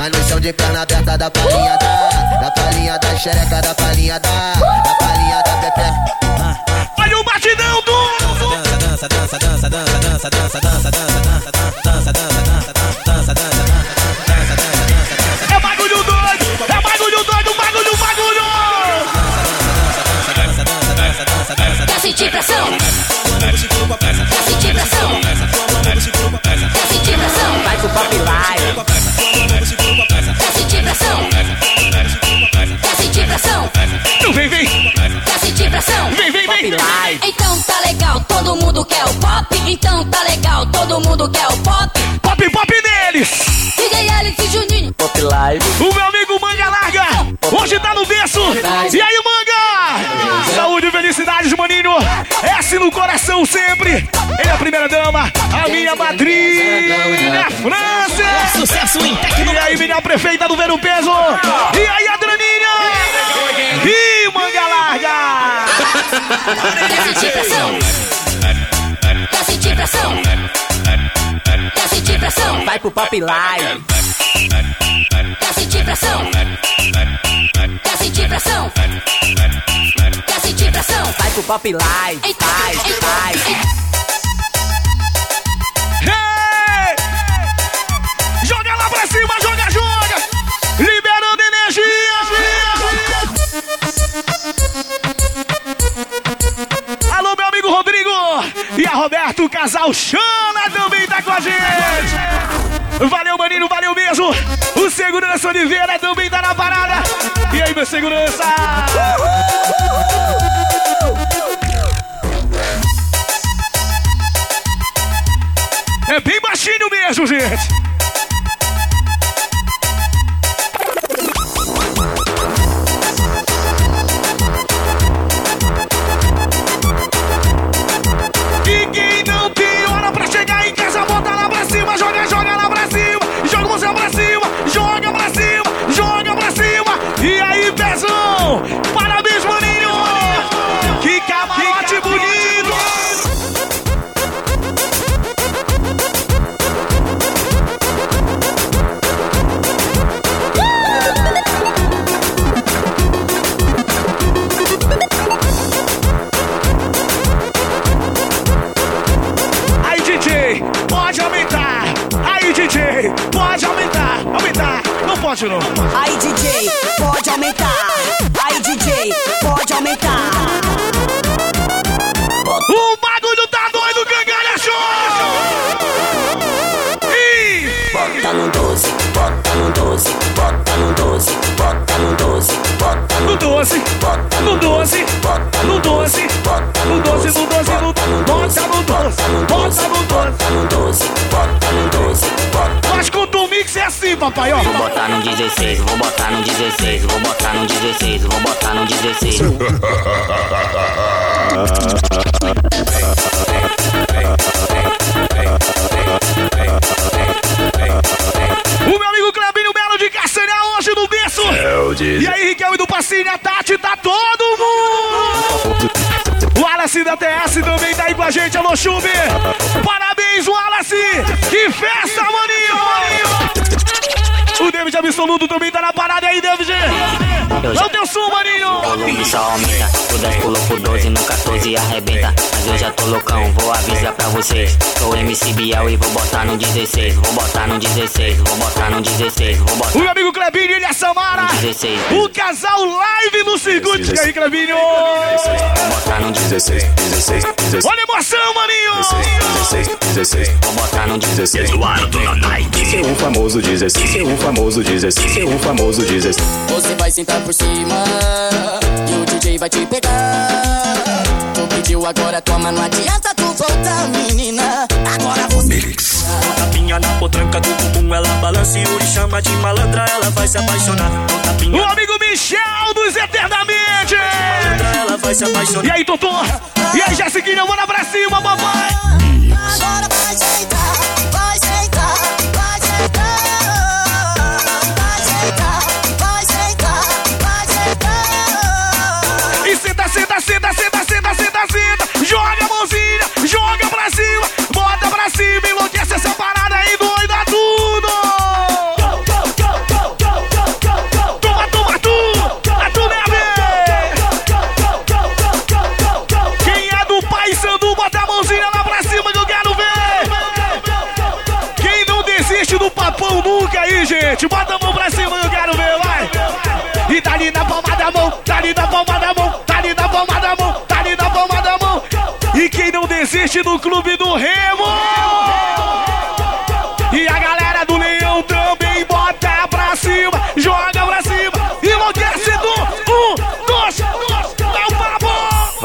vai no chão de perna aberta da palhinha da, da palhinha da xereca, da palhinha da, da palhinha da pepe. Olha o batidão do... dança, dança, dança, dança, dança, dança, dança, dança, dança, dança, dança, dança, dança, dança, dança, É bagulho doido, é bagulho doido, bagulho, bagulho! Quer sentir pressão? Quer sentir pressão? Quer sentir pressão? Vai pro Pop Live. Quer sentir pressão? Quer sentir pressão? Não vem, vem, Quer sentir pressão? vem, vem, vem. Então tá legal, todo mundo quer o pop. Então tá legal, todo mundo quer o pop. Pop, pop neles! DJ Alex e Juninho. Pop Live. O meu amigo Manga Larga, hoje tá no berço. E aí, Manga? Saúde e felicidades, maninho. S no coração sempre. Ele é a primeira dama, a minha madrinha, França. Sucesso em E aí, minha prefeita do Ver o Peso. E aí, Adraninha. E Manga Larga. Quer sentir pressão? Quer sentir pressão? Quer sentir pressão? Vai pro Pop Live. Quer sentir pressão? Quer sentir pressão? Quer sentir pressão? Vai pro Pop Live. Então, Live, Alô, meu amigo Rodrigo! E a Roberto Casal Xana também tá com a gente! Valeu, maninho, valeu mesmo! O Segurança Oliveira também tá na parada! E aí, meu segurança? É bem baixinho mesmo, gente! 16, vou botar no 16, vou botar no 16, vou botar no 16. O meu amigo Clebinho Melo de Castanha hoje no berço. E aí, Riquelme do Passinho, a Tati, tá todo mundo. O Wallace da TS também tá aí com a gente, alô Chube. Parabéns, Wallace. Que festa, maninho. Absoluto também tá na parada aí, David. É já o teu som, maninho. Volume só aumenta. O 10 pulou pro 12, no 14 arrebenta. Mas eu já tô loucão, vou avisar pra vocês. Sou MC Biel e vou botar no 16. Vou botar no 16, vou botar no 16. Vou botar O meu amigo Clebinho, ele é Samara. 16. O casal live no circuito. E aí, Clebinho? Vou botar no 16. 16, 16, Olha a emoção, maninho. 16, 16, Vou botar no 16. Eduardo na night. Seu um famoso 16, seu um famoso 16, seu um famoso 16. Você vai sentar por cima e o DJ vai te pegar. Tu pediu agora, toma, não adianta tu voltar, menina. Agora você. Tapinha na potranca do bumbum, ela balança e o chama de malandra, ela vai se apaixonar. Com O tapinha na amigo Michel dos Eternamente. malandra, ela vai se apaixonar. E aí, Totô? E aí, Jessiquinha, bora pra cima, papai. Agora vai sentar, gente, bota a mão pra cima eu quero ver, vai. E tá ali na palma da mão, tá ali na palma da mão, tá ali na palma da mão, tá ali na palma da mão. E quem não desiste do clube do Remo?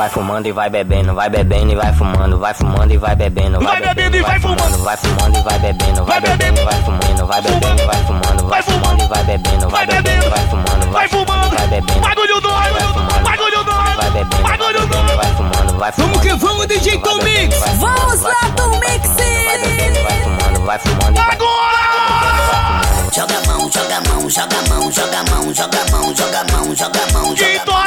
Vai fumando e vai bebendo, vai bebendo e vai fumando, vai fumando e vai bebendo, Vai bebendo e vai fumando. vai fumando e vai bebendo, Vai vai bebendo e vai fumando, vai bebendo e vai fumando, Vai vai fumando e vai bebendo, Vai vai bebendo e vai fumando, vai fumando, vai bebendo, bagulho doido, vai fumando, bagulho doido, vai bebendo, vai bagulho doido. vai fumando, vai fumando. Vamos que vamos, DJ Tom Mix. Vamos lá, Tom Mix. Vai bebendo, vai fumando, vai fumando e vai Agora! Joga a mão, joga a mão, joga a mão, joga a mão, joga a mão, joga a mão, joga a mão, joga a mão.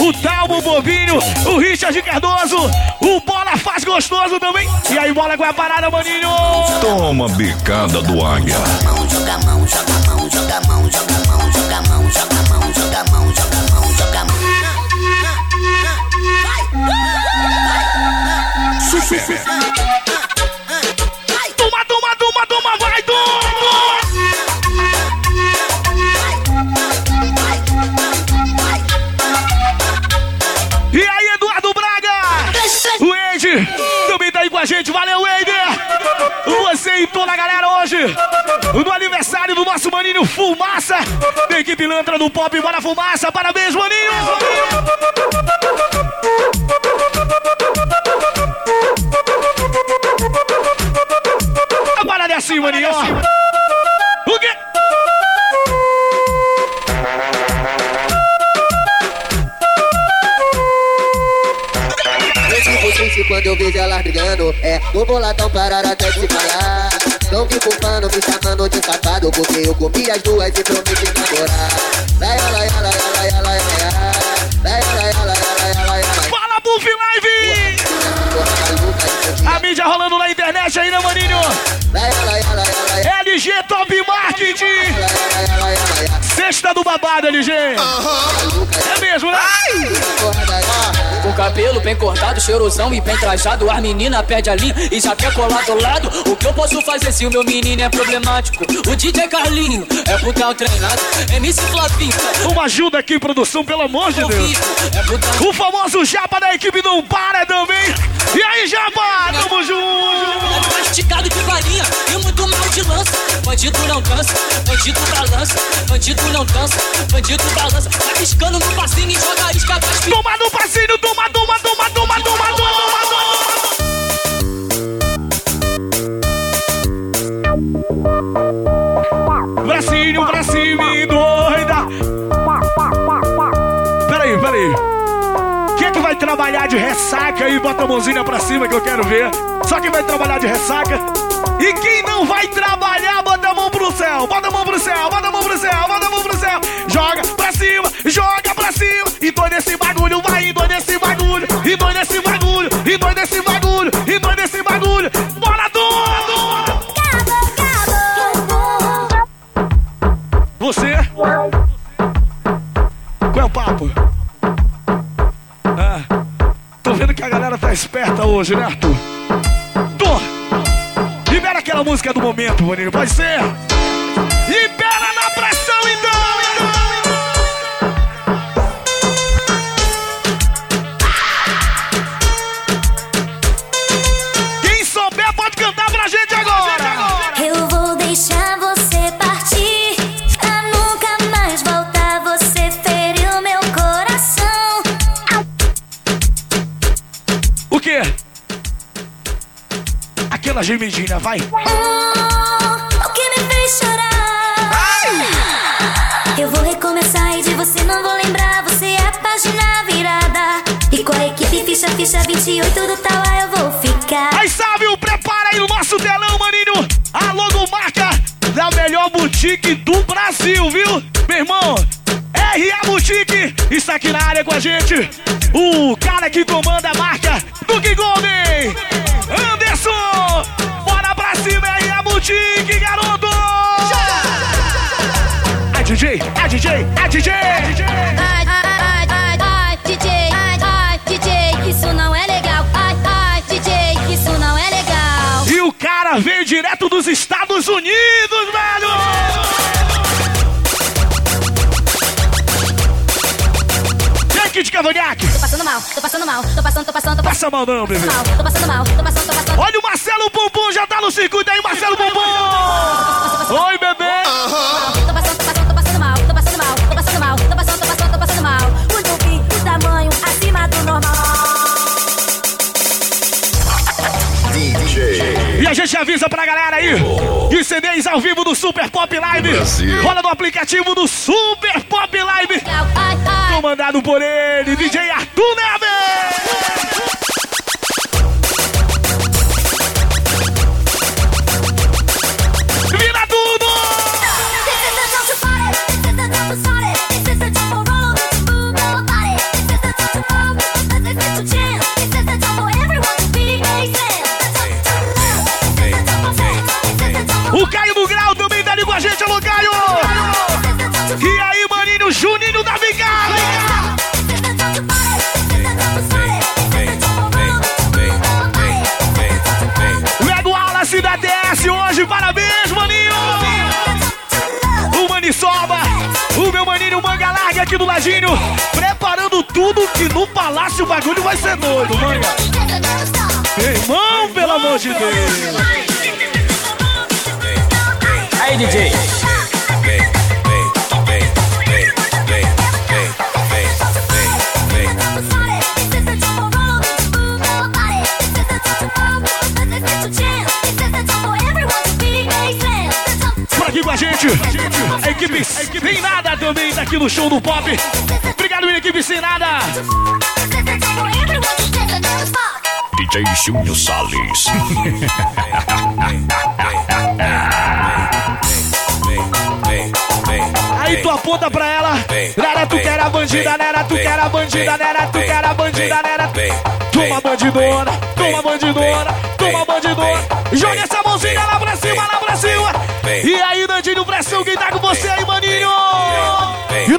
O Talmo Bobinho, o Richard Cardoso, o Bola Faz Gostoso também. E aí, bola com a parada, maninho. Toma bicada do águia. mão, joga a mão, joga a mão, joga a mão, joga a mão, joga no aniversário do nosso maninho Fumaça, da equipe Lantra do Pop. Bora, Fumaça! Parabéns, maninho! A parada é assim, maninho! O quê? Triste quando eu vejo elas brigando É, tô boladão parar até de falar não me culpando, me chamando de safado Porque eu comi as duas e prometi namorar Laia, laia, laia, Fala, Buff Live! A mídia rolando na internet aí, né, maninho? LG Top Marketing! Sexta do babado, LG! É mesmo, né? Ai! Com cabelo bem cortado, cheirosão e bem trajado As meninas perde a linha e já quer colar do lado O que eu posso fazer se o meu menino é problemático? O DJ Carlinho é putão treinado MC Flavinho Uma ajuda aqui, produção, pelo amor de é Deus! é O famoso Japa da equipe não para também! E aí, Japa? Tamo junto! Masticado de varinha e muito mal de lança Bandido não dança, bandido balança Bandido não dança, bandido balança Tá piscando no passinho e joga isca Toma no passinho, toma, toma! Bracinho pra cima e doida. Peraí. Quem é que vai trabalhar de ressaca aí? Bota a mãozinha pra cima que eu quero ver. Só quem vai trabalhar de ressaca. E quem não vai trabalhar, bota a mão pro céu. Bota a mão pro céu, bota a mão pro céu, bota a mão pro céu. Joga pra cima, joga pra cima. E dois nesse bagulho, vai, e nesse bagulho. E dois nesse bagulho, e dois nesse bagulho. E dois nesse bagulho. Bora, tudo! Você? Qual é o papo? Ah, tô vendo que a galera tá esperta hoje, né, Arthur? Tô! Libera aquela música do momento, Boninho, pode ser? Libera Aquela gemidinha, vai! Oh, O que me fez chorar Eu vou recomeçar e de você não vou lembrar Você é a página virada E com a equipe ficha, ficha 28 do tal eu vou ficar Aí, Sávio, prepara aí o nosso telão, maninho! A logomarca da melhor boutique do Brasil, viu? Meu irmão, RA Boutique está aqui na área com a gente. O cara que comanda a marca, Duque Anderson! Cima, RA Boutique, garoto! A DJ, a DJ, a DJ! Ai, ai, ai, ai, DJ, ai, ai, DJ, isso não é legal. Ai, ai, DJ, isso não é legal. E o cara veio direto dos Estados Unidos, velho! Cavanhaque? Tô passando mal, tô passando mal, tô passando, tô passando, tô Passa mal não, bebê. tô passando mal, tô passando, tô passando. Olha o Marcelo Bumbum, já tá no circuito aí, Marcelo Bumbum! Oi, a gente avisa pra galera aí que CDs ao vivo do Super Pop Live Brasil. rola no aplicativo do Super Pop Live comandado por ele, DJ Arthur Neves! Ladinho, preparando tudo que no palácio o bagulho vai ser doido, manga! Irmão, pelo amor de Deus! Aí, DJ. Também tá aqui no show do Pop. Obrigado, minha equipe Sem Nada! DJ Júnior Salles. Aí tu aponta pra ela, nera tu quer a bandida, nera tu quer a bandida, nera tu quer a bandida, nera. Toma bandidona, toma bandidona, toma bandidona. Joga essa mãozinha lá pra cima, lá pra cima. E aí, Dandinho Pressão, quem tá com você aí, maninho?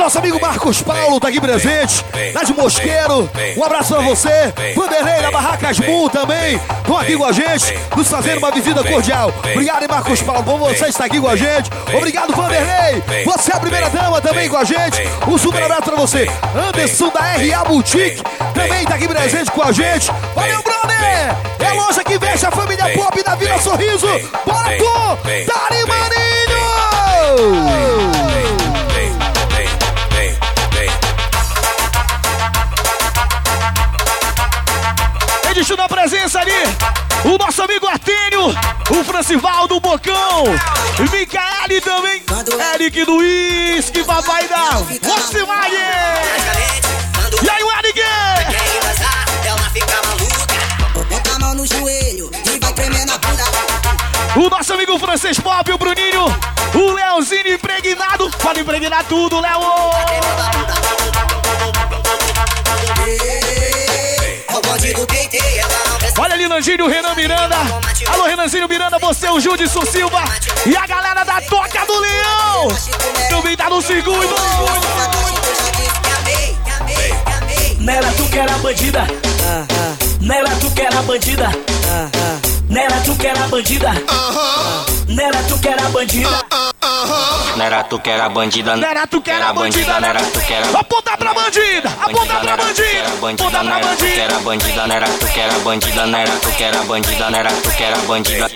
Nosso amigo Marcos Paulo tá aqui presente, lá de Mosqueiro. Um abraço pra você. Vanderlei da Barracas Bull também. Estão aqui com a gente, nos fazendo uma visita cordial. Obrigado, Marcos Paulo, por você estar aqui com a gente. Obrigado, Vanderlei. Você é a primeira dama também com a gente. Um super abraço pra você. Anderson da RA Boutique também tá aqui presente com a gente. Valeu, brother! É a loja que veste a família pop da Vila Sorriso. Bora, tu! Dali, maninho! Registro na presença ali, o nosso amigo Artênio, o Francivaldo Bocão, Micaele também, Eric do Whisky, papai da Volkswagen. E aí, o Eric? O nosso amigo francês Pop, o Bruninho, o Leozinho impregnado. Pode impregnar tudo, Léo. É Olha ali, Nandinho, o Renan Miranda. Alô, Renanzinho Miranda, você, o Judson Silva. E a galera da Toca do Leão. Também tá no segundo. Nela tu que era bandida. Nela tu que era bandida. Nela tu que era bandida. Nela tu que era bandida. Não era tu que era bandida, Não era tu que era bandida, não era tu que era Aponta pra bandida, aponta pra bandida, aponta não pra era tu que bandida. era bandida, não era tu que era bandida, não era tu que era bandida, não era tu que era bandida.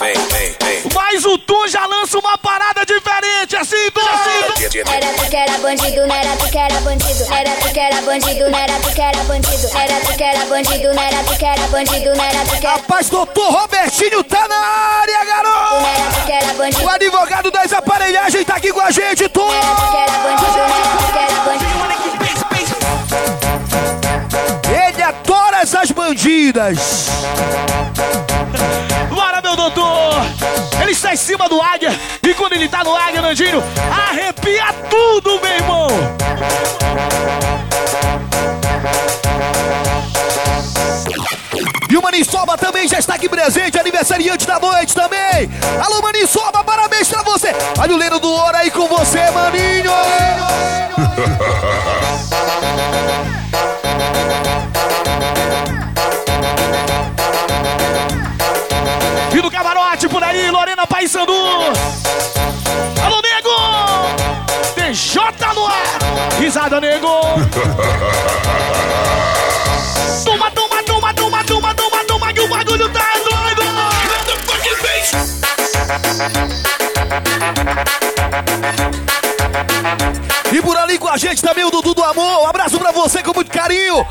Mas o Tu já lança uma parada diferente, assim, Tu, assim. Era tu que era bandido, não era tu que era bandido. Era tu que era bandido, não era tu que era bandido. Era tu que era bandido, não era tu que era bandido. Não era tu que era Rapaz, doutor Robertinho tá na área, garoto! O advogado das aparelhagens tá aqui com a gente, tu! Ele adora essas bandidas! Bora, meu doutor! Ele está em cima do águia e quando ele tá no águia, Nandinho, arrepia tudo, meu irmão! E o Maniçoba também já está aqui presente, aniversariante da noite também! Alô, Maniçoba, parabéns pra você! Olha o Leno do Ouro aí com você, maninho! E do camarote por aí, Lorena Paissandu! Alô, nego! DJ no ar! Risada, nego! Toma, toma, que o bagulho tá doido! E por ali com a gente também o Dudu do Amor. Um abraço pra você com muito carinho.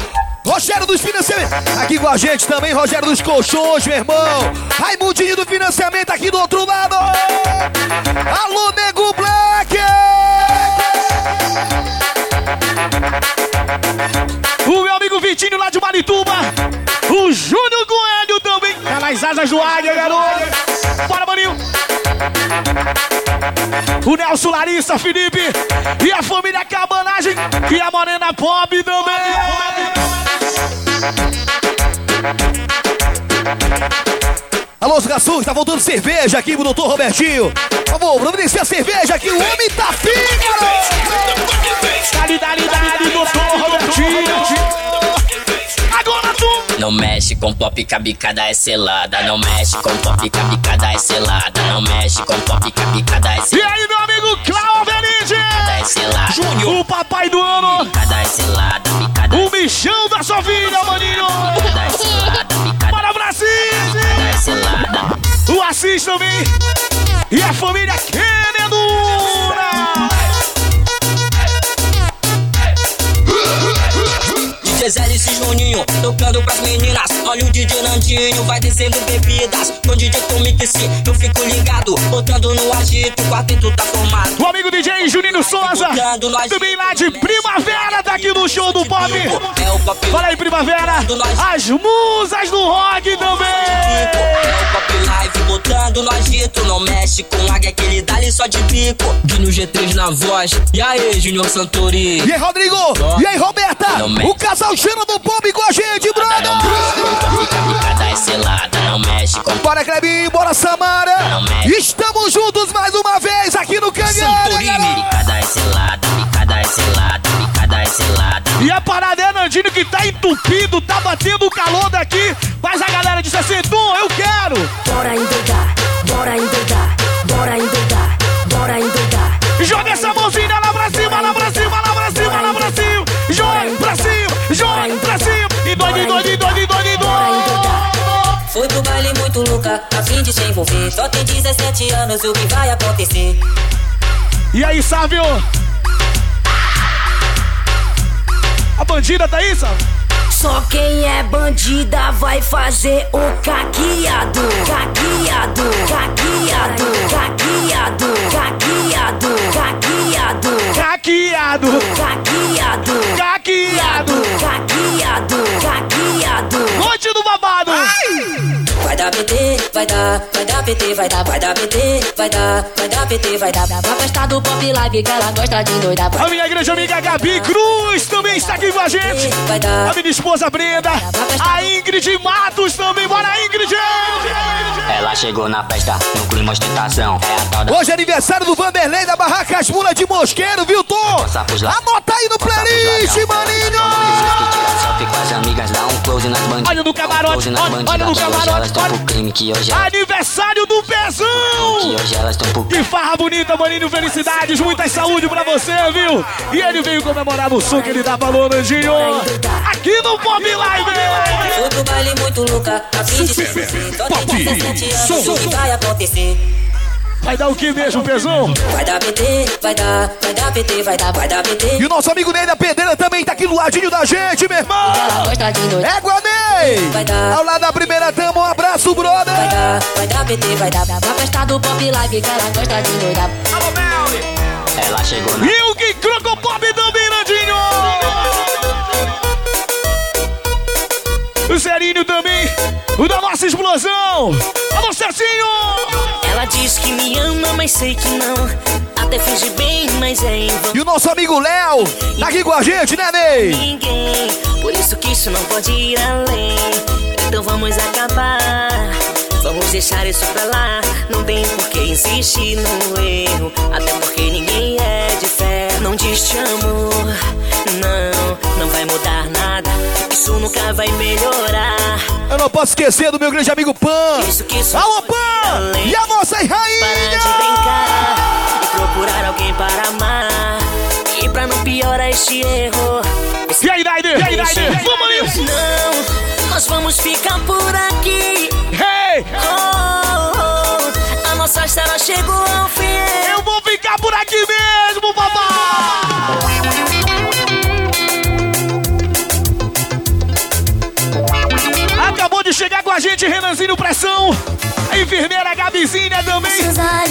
Rogério dos Financiamentos. Aqui com a gente também, Rogério dos Colchões, meu irmão. Raimundinho do Financiamento aqui do outro lado. Alô, Nego Black! O meu amigo Vitinho lá de Marituba. O Júnior Coelho também. Tá nas asas do águia, garoto. Bora, maninho. O Nelson Larissa, Felipe. E a família Cabanagem. E a Morena Pop também. Alô, os garçons, tá voltando cerveja aqui pro doutor Robertinho. Por favor, providencia a cerveja aqui, o homem tá fino, Dali, dali, dali, doutor Robertinho. Agora tu. Não mexe com pop que a bicada é selada. Não mexe com pop que a bicada é selada. Não mexe com pop que a bicada é E selada. aí, meu amigo Cláudio Benite. é selada. Júnior. O papai do ano. Bicada é selada. Bicada O bichão da sua filha, maninho. Bora, Brasil. O Assis também. E a família Querendura. Zé e Juninho tocando pras meninas. Olha o DJ Nandinho, vai descendo bebidas. Com DJ Tomix, eu fico ligado. Botando no agito, o quarteto tá formado. O amigo DJ Juninho Souza. Também lá de Primavera, tá aqui no show do Pop. É o pop Fala aí, Primavera. As musas do rock também. É live botando no agito. Não mexe com águia que ele dá ali só de bico. Guinho G3 na voz. E aí, Junior Santori? E aí, Rodrigo? E aí, Roberta? O casal Xana do Pop com a gente, brother! É Bora, Clebinho, bora, Samara! Estamos juntos mais uma vez aqui no Canhão! Bicada é selada, bicada é selada, bicada é selada. E a parada é Nandinho que tá entupido, tá batendo o calor daqui. Mas a galera disse assim: Dom, eu quero. Bora endoidar, bora endoidar, bora endoidar, bora endoidar. Joga essa mãozinha lá pra cima, lá pra cima, lá pra cima, lá pra cima. Joga pra cima, joga pra cima. E doido, doido, doido, doido, doido. Foi pro baile muito louca, a fim de se envolver. Só tem 17 anos, o que vai acontecer? E aí, Sávio? A bandida tá aí, Sávio? Só quem é bandida vai fazer o caqueado. Caqueado, caqueado, caqueado, caqueado, caqueado. Caqueado. Caqueado. Caqueado. Caqueado. Caqueado. Noite do babado. Vai dar PT, vai dar, vai dar PT, vai dar, vai dar PT, vai dar, vai dar PT, vai dar. Pra festa do Pop Live que ela gosta de doida. A minha grande amiga Gabi Cruz também está aqui com a gente. Vai dar. A minha esposa Brenda. A Ingrid Matos também. Bora, Ingrid! Ela chegou na festa, no clima ostentação. É a tal da Hoje é aniversário do Vanderlei da Barraca As Mulas de Mosqueiro, viu, Tom? Anota aí no playlist, maninho! Olha no camarote, olha- olha no camarote, pro Aniversário do Pezão! que hoje elas tão pro Que farra bonita, maninho. Felicidades, muita saúde pra você, viu? E ele veio comemorar o som que ele dá valor, Anjinho. Aqui no Pop Live! Outro baile muito louca, a fim de se fuder. Só tem 17 anos, o que vai acontecer? Vai dar o que mesmo, Pezão? Vai dar PT, vai dar, vai dar PT, vai dar, vai dar PT. E o nosso amigo Ney da Pedreira também tá aqui do ladinho da gente, meu irmão! É Ney! Vai dar. Ao lado da primeira dama, um abraço, brother! Vai dar, vai dar PT, vai dar. Pra festa do Pop Live que ela gosta de doida. Ela chegou na E o que Crocopop também, Nandinho! O Serinho também, o da nossa explosão! Alô, Cecinho! Ela diz que me ama, mas sei que não. Até finge bem, mas é em vão. E o nosso amigo Léo tá aqui com a gente, né, Ney? Ninguém, por isso que isso não pode ir além. Então vamos acabar. Vamos deixar isso pra lá. Não tem por que insistir no erro. Até porque ninguém é de fé. Não diz te amo. Não, não vai mudar nada. Isso nunca vai melhorar. Eu não posso esquecer do meu grande amigo Pan! Isso que isso Alô, Pan! E a nossa Parar rainha! de brincar e procurar alguém para amar. E pra não piorar este erro. E aí, Naider? E aí, Naider? Vamos nisso! Não, nós vamos ficar por aqui. Hey! Oh, oh, a nossa história chegou ao fim. Eu ficar por aqui mesmo, papai! Acabou de chegar com a gente, Renanzinho Pressão. A enfermeira Gabizinha também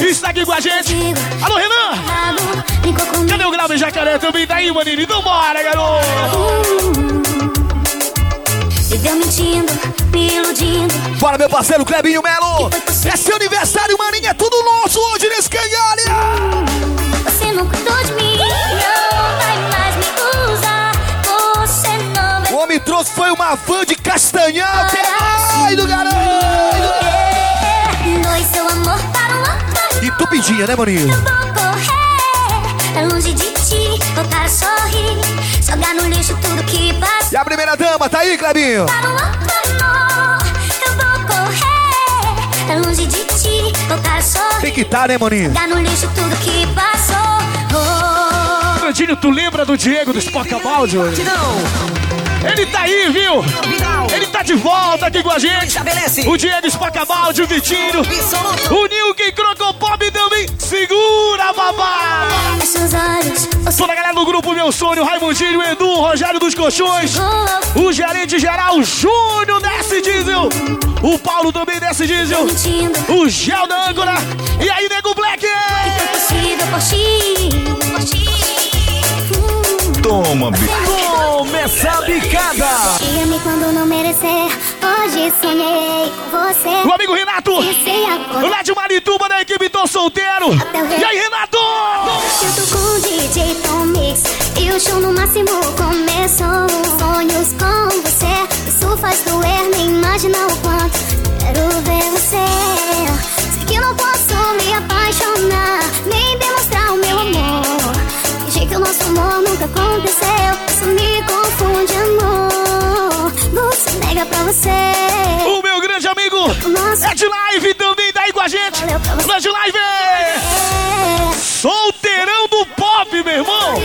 está aqui com a gente. Alô, Renan! Cadê o Grave Jacaré também? Tá aí, maninho? Então bora, garoto! Viveu mentindo, me iludindo. Bora, meu parceiro Clebinho Melo! É seu aniversário, maninho! É tudo nosso hoje nesse cangalha! Você não cuidou de mim, não vai mais me usar. Você não vai O homem trouxe foi uma van de castanhal! Que ai do garoto! Dois seu amor para um outro. E tu pedia, né, maninho? Eu vou correr, é longe de ti, voltar a sorrir. Jogar no lixo tudo que passou. E a primeira dama, tá aí, Clebinho? Para um outro amor, eu vou correr, é longe de ti, voltar a sorrir. Tem que tá, né, maninho? Jogar no lixo tudo que passou. Oh. Nandinho, tu lembra do Diego do Spocabaldi? Ele tá aí, viu? Ele tá de volta aqui com a gente. O Diego Spacabaldi, o Vitinho. O Nilke Crocopop também. Segura, babá! Toda galera do grupo Meu Sonho, Raimundinho, Edu, Rogério dos Colchões. O gerente geral, Júnior desce diesel. O Paulo também desce diesel. O Gel da âncora. E aí, Nego Black? possível Toma, bicho. Toma essa bicada. Diga-me quando não merecer. Hoje sonhei com você. O amigo Renato. Lá de Marituba, da equipe Tô Solteiro. E aí, Renato? Tô com o DJ Tom Mix E o show no máximo começou Sonhos com você Isso faz doer, nem imagina o quanto Quero ver você Sei que não posso me apaixonar Nem demonstrar nunca aconteceu Isso me confunde, amor Você nega pra você O meu grande amigo é de live também, tá aí com a gente. Lá de live! Solteirão do pop, meu irmão!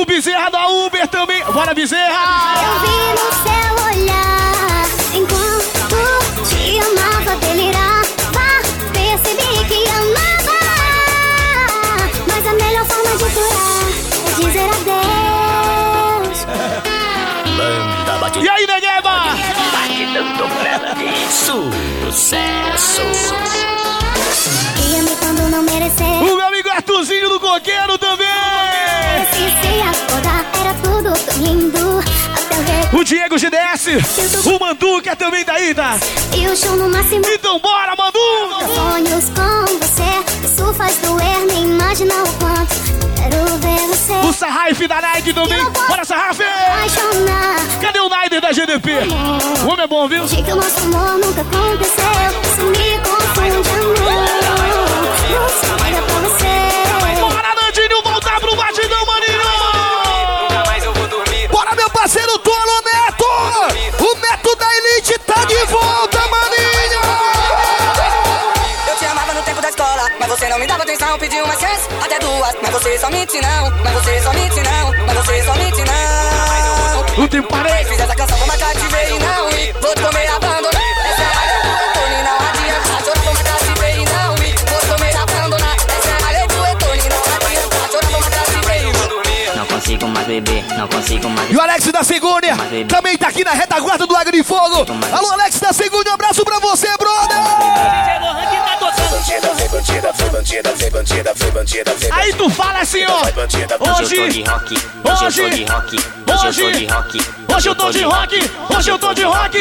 O Bezerra da Uber também. Bora, Bezerra! Sucesso. Ia me quando não merecer. O meu amigo Arthurzinho do Coqueiro também. O Diego GDS. O Manduca também daí, tá? E o show no máximo. Então bora, Manduca! Sonhos com você. Isso faz doer, nem imagina o quanto. Quero ver você. O Sarraif da Nike também. Bora, Sarraif! Apaixonar. Cadê o Da GDP? O homem é bom, viu? Achei que o nosso amor nunca aconteceu. Isso me confunde, amor. Não olha pra você. Bora, Nandinho, voltar pro batidão, maninho! Nunca mais eu vou dormir. Bora, meu parceiro Tolo Neto! O Neto da Elite tá de volta, maninho! Eu te amava no tempo da escola, mas você não me dava atenção, pediu uma chance, até duas. Mas você só mente não, mas você só mente não, mas você só mente não. O tempo parei. Fiz essa canção, vou matar te ver e não ir. Vou te comer abandonar. Essa é não adianta. Chorar, vou matar e não ir. Vou comer abandonar. Essa é não adianta. Chorar, vou matar e não. Não consigo mais beber, não consigo mais E o Alex da Segúnia também tá aqui na retaguarda do de Fogo. Alô, Alex da Segúnia, um abraço pra você, brother! Bandida, vem bandida, vem bandida, vem Aí tu fala assim, ó. Hoje eu tô Hoje, de rock, hoje eu tô de rock, hoje eu tô de rock, hoje eu tô de rock, hoje eu tô de rock.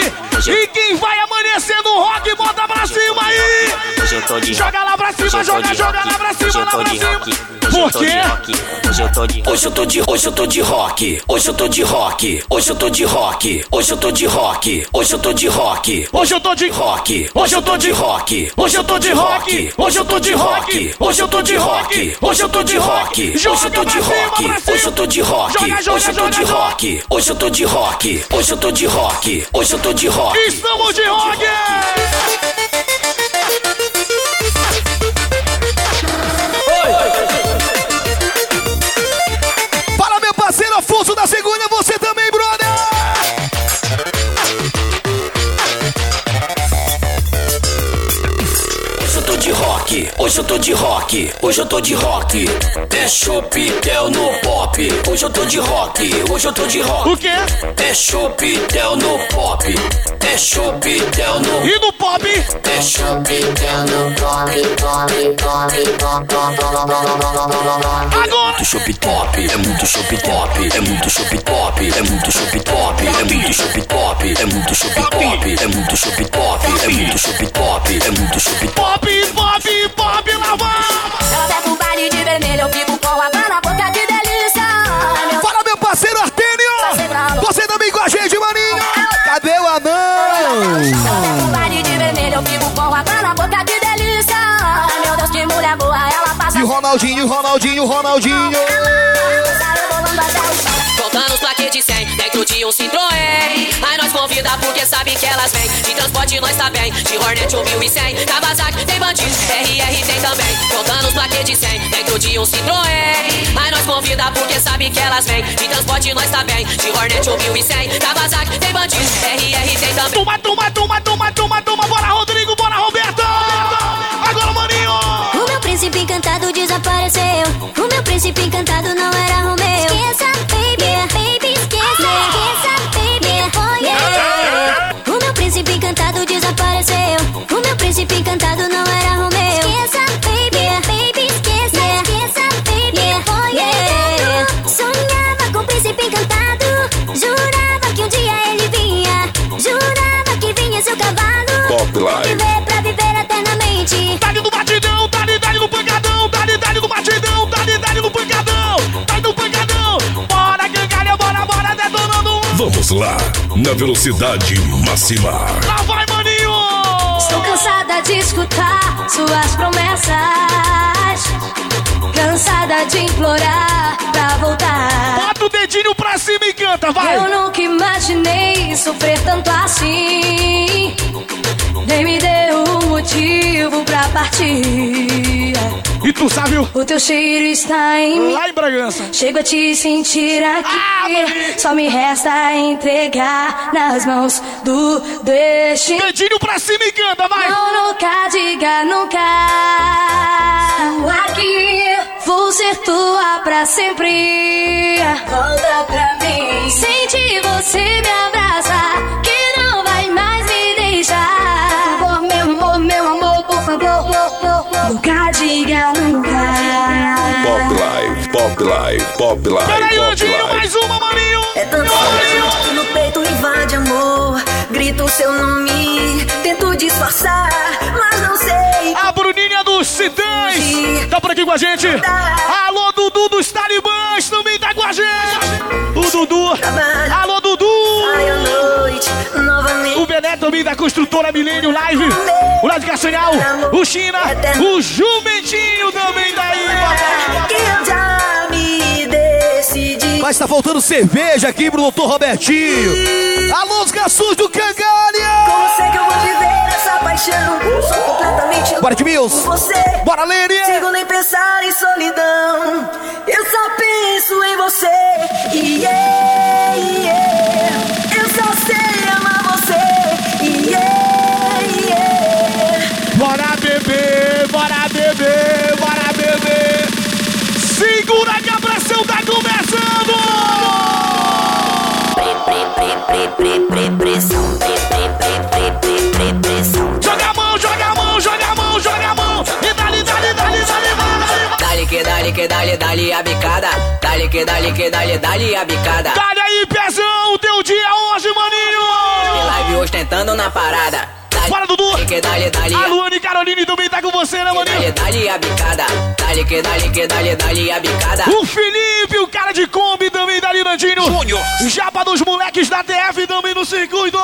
E quem vai amanhecer no rock, bota pra cima aí. hoje eu tô de Joga lá pra cima, Hoje eu tô joga, de joga rock, lá pra hoje cima, eu lá tô pra de cima. rock, hoje Por eu tô de quê? rock, hoje eu tô de Hoje eu tô de, hoje eu tô de rock, hoje eu tô de rock, hoje eu tô de rock, hoje eu tô de rock, hoje eu tô de rock, Hoje eu tô de rock, Hoje eu tô de rock, Hoje eu tô de rock, hoje eu tô de rock, hoje eu tô de rock, hoje eu tô de rock, hoje eu tô de rock, hoje eu tô de rock, hoje eu tô de rock, hoje eu tô de rock, hoje eu tô de rock, hoje eu tô de rock. Estamos de rock! Hoje eu tô de rock, hoje eu tô de rock. É chupitel no pop, hoje eu tô de rock, hoje eu tô de rock. O quê? É chupitel no pop, é chupitel no E no pop? É chupitel no pop, pop, pop, pop, pop, Agora! muito chopp top, é muito chopp top, é muito chopp top, é muito chopp top, é muito chopp top, é muito chopp top, é muito chopp top, é muito chopp top, é muito chopp top. Pop, pop, pop, lá vai! Ela pega o baile de vermelho, eu fico com água na boca de delícia. Meu Fala, meu parceiro Artênio! Você também com a gente, maninho! Cadê o Ela anão? pega o baile de vermelho, eu fico com água na boca de delícia. Meu Deus, que mulher boa, ela passa. E o Ronaldinho, Ronaldinho, Ronaldinho! rebolando até o chão. Contando os plaquetes 100 dentro de um Citroën. Aí nós convida porque sabe que elas vêm. De transporte nós tá bem, de Hornet ou 1100. Kawasaki tem bandido, RR tem também. Contando os plaquetes 100 dentro de um Citroën. Aí nós convida porque sabe que elas vêm. De transporte nós tá bem, de Hornet ou 1100. Kawasaki tem bandido, RR tem também. Toma, toma, toma, toma, toma, toma! Bora, Rodrigo, bora, Roberto! Agora, maninho! O meu príncipe encantado desapareceu. O meu príncipe encantado não era Romeu. Esqueça, Vamos lá, na velocidade máxima. Lá vai, maninho! Estou cansada de escutar suas promessas. Cansada de implorar pra voltar. Bota o dedinho pra cima e canta, vai! Eu nunca imaginei sofrer tanto assim. Nem me deu um motivo pra partir. E tu sabe o... O teu cheiro está em mim. Lá em Bragança. Chego a te sentir aqui. Só me resta entregar nas mãos do destino. Dedinho pra cima e canta, vai! Não, nunca diga nunca. Aqui, vou ser tua pra sempre. Volta pra mim. Sente você me abraça, que por favor, meu amor, meu amor, por favor, por favor. Nunca diga nunca. Pop life, Pop life, Pop Live. Peraí, Landinho, mais uma, Marinho. É tanto que no peito invade amor. Grito o seu nome, tento disfarçar, mas não sei. A Bruninha dos Titãs tá por aqui com a gente. Alô, Dudu dos Talibãs também tá com a gente. O Dudu. Alô, da construtora Milênio Live. O Lado Castanhal. O China. O Jumentinho também tá aí, papai. Que eu já me decidi. Mas tá faltando cerveja aqui pro doutor Robertinho. Alô, os garçons do Cangalha! Como sei que eu vou viver essa paixão? Sou completamente Bora de Mills. por você. Bora, Lene. Sigo nem pensar em solidão. Eu só penso em você. Yeah, yeah. Bora beber, bora beber. Segura que a pressão tá começando. Pressão, pressão. Joga a mão, joga a mão, joga a mão, joga a mão. E dali, dali, dali, dali, dali. Dale que dale que dale dale a bicada. Dale que dale que dale dale a bicada. Dale aí, pezão, teu dia hoje, maninho. Live hoje tentando na parada. Bora, Dudu. Dale. A Luane Caroline também tá com você, né, maninho? Dale dale a bicada. Dale que dale que dale dale a bicada. O Felipe, o cara de Kombi também da Linandinho. Júnior. Japa dos moleques da TF também no circuito.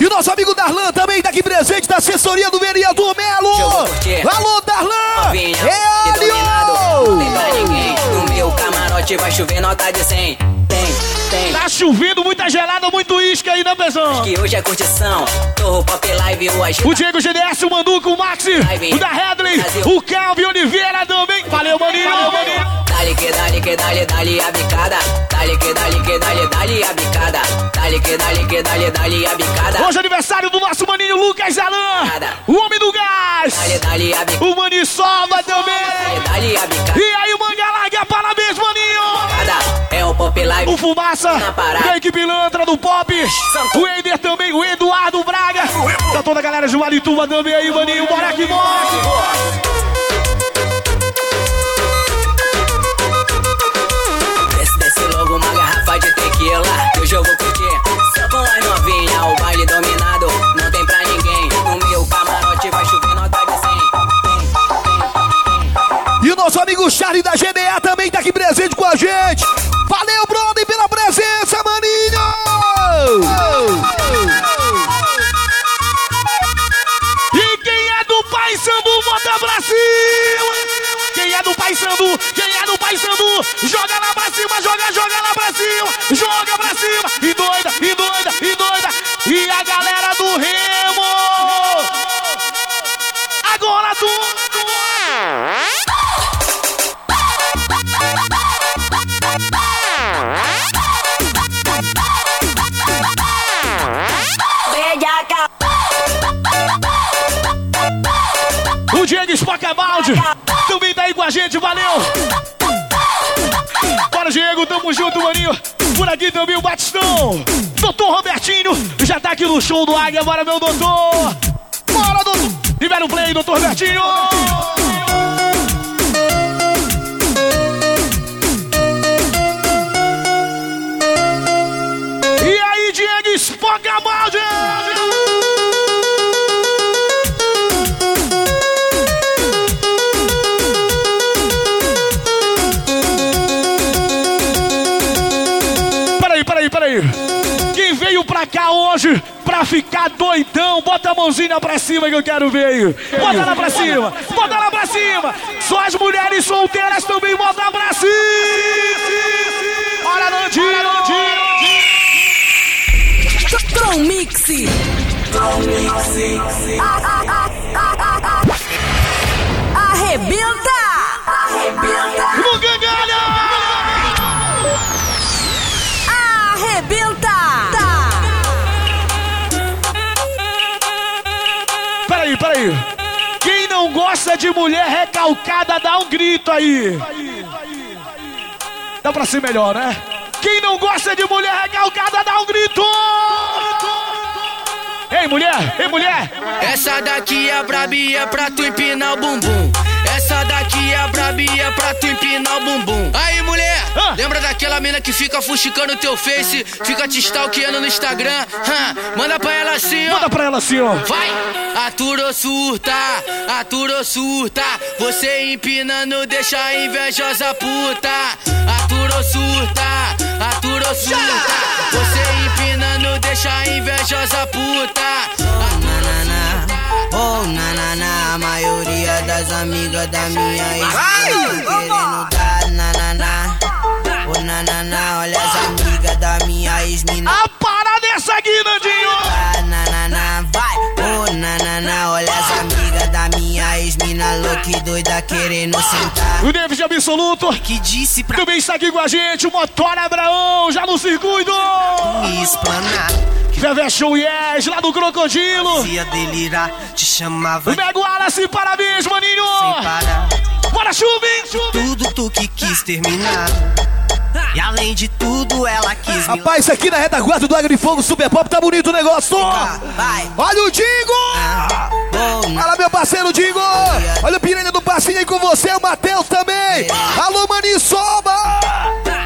E o nosso amigo Darlan também tá aqui presente da assessoria do vereador Melo. Alô, Darlan! É que dominado, não tem pra Alio! ninguém. Vai chover nota de 100. Tem, tem. Tá chovendo muita gelada, muito isca aí, né, pezão? Que hoje é curtição. Torro Pop Live hoje. O Diego GDS, o Manduca, o Maxi, o da Headley, o Calvin Oliveira também. Valeu, maninho. Valeu, maninho. Dale que que a bicada. Dale que que a bicada. Que que a bicada. Hoje é aniversário do nosso maninho Lucas Alan, o homem do gás. O Mani Sova também. Dale a bicada. E aí, o Fumaça, da equipe Lantra do Pop. O Ender também, o Eduardo Braga. Tá toda a galera de Marituba também aí, maninho. Bora que bora. Desce, desce logo uma garrafa de tequila. Que hoje eu vou curtir. Só com as novinha, o baile dominado. Não tem pra ninguém. No meu camarote vai chover nota de 100. E o nosso amigo Charlie da GBA também tá aqui presente com a gente. Valeu, é do Pai Sandu, quem é do Pai Sandu, joga lá pra cima, joga, joga lá pra cima, joga pra cima, gente, valeu! Bora, Diego, tamo junto, maninho. Por aqui também o Batistão. Doutor Robertinho já tá aqui no show do Águia. Bora, meu doutor. Bora, doutor. Libera o play, doutor Robertinho. Hoje pra ficar doidão, bota a mãozinha pra cima que eu quero ver. Bota lá pra cima, bota lá pra cima. Só as mulheres solteiras também, bota pra cima. Olha, Nandinho, Nandinho. Tron Mix. Arrebenta! De mulher recalcada, dá um grito aí. Dá pra ser melhor, né? Quem não gosta de mulher recalcada, dá um grito! Ei, mulher! Ei, mulher! Essa daqui é brabia pra tu empinar o bumbum. Essa daqui é brabia pra tu empinar o bumbum. Aí, mulher, lembra daquela mina que fica fuxicando teu face, fica te stalkeando no Instagram? Hã, manda pra ela assim, ó. Manda pra ela assim, ó. Vai! Aturo surta, aturo surta. Você empinando deixa a invejosa puta. Aturo surta, aturo surta. Você empinando deixa a invejosa puta. Oh, nananá, a maioria das amigas da minha ex querendo dar nananá. Oh, nananá, olha as amigas da minha ex-mina. A parada é essa aqui, Nandinho! Ah, nananá, vai. Oh, nananá, olha as amigas 10 mina louca e doida querendo sentar. O David Absoluto que disse pra... também está aqui com a gente. O Motora Abraão já no circuito. Me explanar. Vevé Show Yes, lá do Crocodilo. Se delirar, te chamava. O Mego Wallace, parabéns, maninho. Sem parar. Bora, chuve, chuve. Tudo tu que quis terminar. E além de tudo, ela quis Rapaz, isso aqui na retaguarda do Águia de Fogo Super Pop tá bonito o negócio. Vai. Olha o Dingo! Olha meu parceiro Dingo! Olha o piranha do passinho aí com você, o Matheus também! Alô, Maniçoba!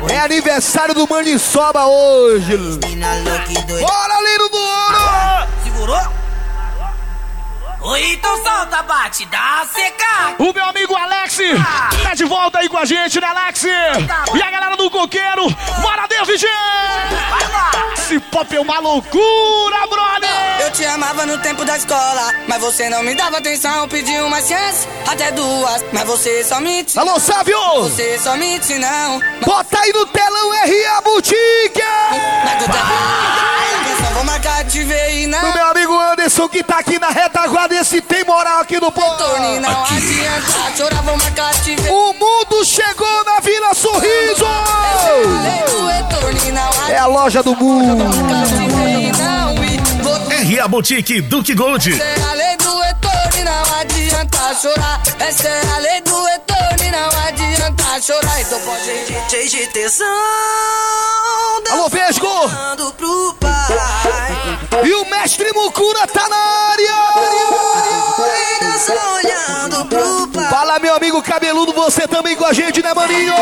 É aniversário do Maniçoba hoje! Bora, Lino do Ouro! Segurou? Então solta, bate, dá seca. O meu amigo Alex tá de volta aí com a gente, né, Alex? E a galera do Coqueiro, bora, David! Esse pop é uma loucura, brother! Eu te amava no tempo da escola, mas você não me dava atenção. Pedi uma chance, até duas, mas você só me te Alô, Sávio! Você só me te não. Bota aí no telão RA Boutique! Mas tu tá Só vou marcar te ver e não. O meu amigo Anderson que tá aqui na retaguarda, esse tem moral aqui no povo. O mundo chegou na Vila Sorriso! É a loja do mundo. RA Boutique Duke Gold. Essa é a lei do retorno e não adianta chorar. Essa é a lei do retorno e não adianta chorar. Então pode Cheio de tesão. Alô, Vesgo! E o mestre Mucura tá na área! Só olhando pro pai. Fala, meu amigo cabeludo, você também com a gente, né, maninho?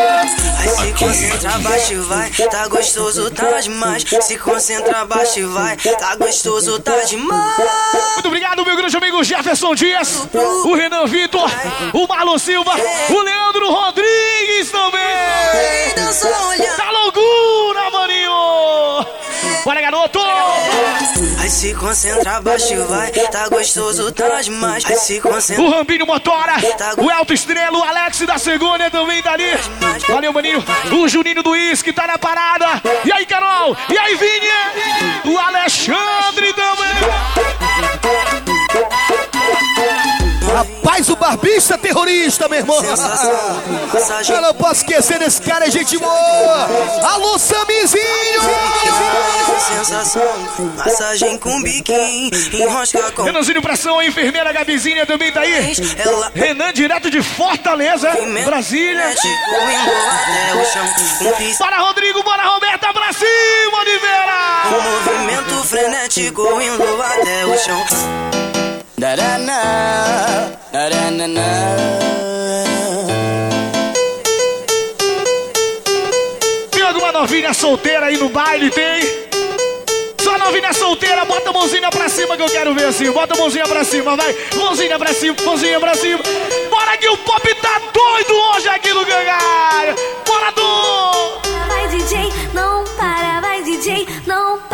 Aí se concentra, baixa e vai. Tá gostoso, tá demais. Se concentra, baixa e vai. Tá gostoso, tá demais. Muito obrigado, meu grande amigo Jefferson Dias, o Renan Vitor, o Marlon Silva, o Leandro Rodrigues também. Tá loucura, maninho! Bora, garoto! Aí se concentra, baixa e vai. Tá gostoso, tá demais. Aí se concentra. O Rambinho Motora, o Elto Estrela, o Alex da Segunda também tá ali. Valeu, maninho. O Juninho do Uísque tá na parada. E aí, Carol? E aí, terrorista, meu irmão. Eu não posso esquecer desse cara, é gente boa. Alô, Samizinho! Sensação, massagem com biquinho, enrosca com. Renanzinho Pressão, a enfermeira Gabizinha também tá aí. Renan, direto de Fortaleza, Brasília. Bora, Rodrigo, bora, Roberta, pra cima, Oliveira! Um movimento frenético indo até o chão. Daraná, Tem alguma novinha solteira aí no baile? Tem? Só novinha solteira, bota a mãozinha pra cima que eu quero ver assim. Bota a mãozinha pra cima, vai. Mãozinha pra cima, mãozinha pra cima. Bora que o pop tá doido hoje aqui no Gangaia. Bora, Du! Vai DJ, não para, vai DJ, não para.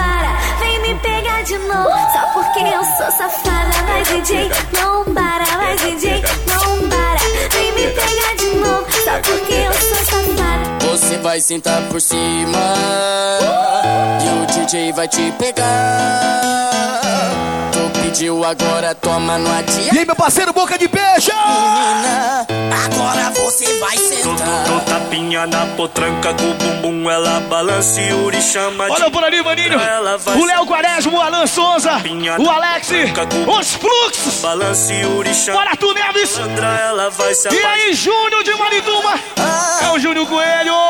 Eu sou safada. Vai DJ, não Você vai sentar por cima e o DJ vai te pegar. Tu pediu agora, toma no adianta. E aí, meu parceiro Boca de Peixe? Menina, agora você vai sentar. Dou tapinha na potranca com o bumbum, ela balança e Uri chama de... Olha por ali, maninho. O Léo Quaresma, o Alan Souza, o Alex, os fluxos. Balança e Uri chama Bora, tu Neves. ela vai se E aí, Júnior de Marituma? É o Júnior Coelho.